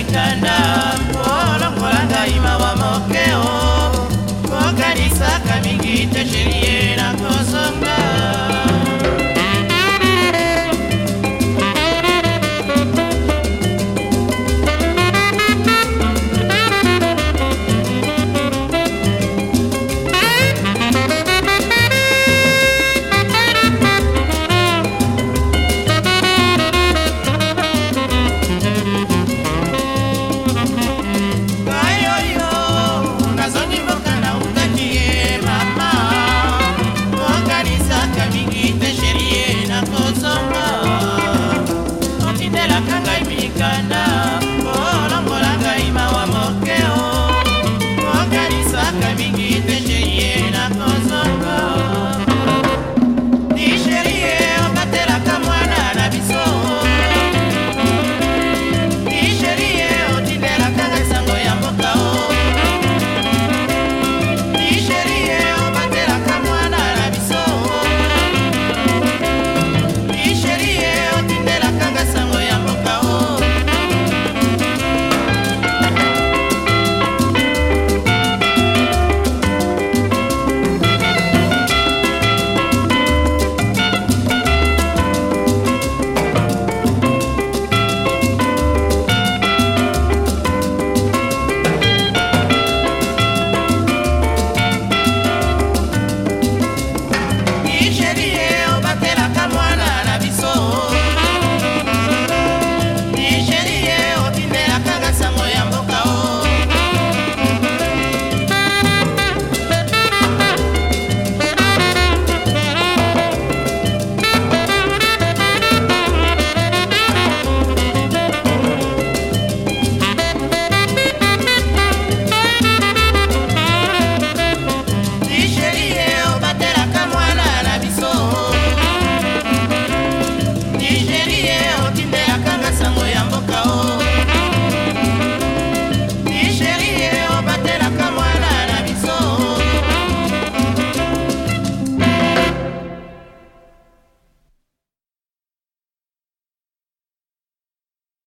ikanda olongola ngaima wa mokeo. Kokanisa kamingi tesherie na kosonga